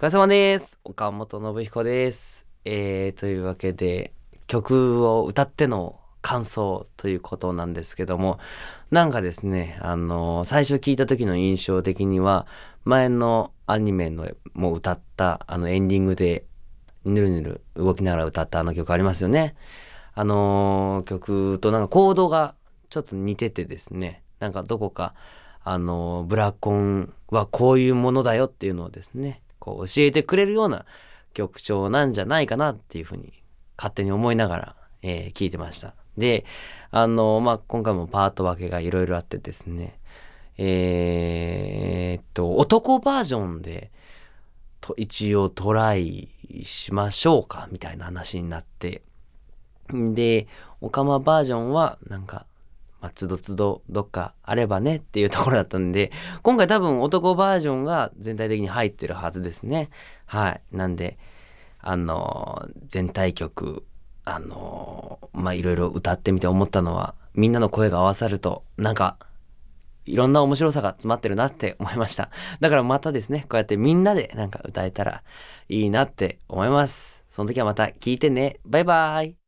疲れ様です。岡本信彦です。えー、というわけで、曲を歌っての感想ということなんですけども、なんかですね、あの最初聞いた時の印象的には、前のアニメのもう歌ったあのエンディングで、ぬるぬる動きながら歌ったあの曲ありますよね。あの曲となんかコードがちょっと似ててですね、なんかどこか、あのブラコンはこういうものだよっていうのをですね、こう教えてくれるような曲調なんじゃないかなっていうふうに勝手に思いながら、えー聞いてました。で、あの、まあ、今回もパート分けがいろいろあってですね、えーっと、男バージョンで、と一応トライしましょうかみたいな話になって、で、オカマバージョンはなんか、まあ、つどつどどっかあればねっていうところだったんで、今回多分男バージョンが全体的に入ってるはずですね。はい。なんで、あのー全体曲、あのーまあ、いろいろ歌ってみて思ったのは、みんなの声が合わさると、なんか、いろんな面白さが詰まってるなって思いました。だからまたですね、こうやってみんなでなんか歌えたらいいなって思います。その時はまた聞いてね。バイバイ。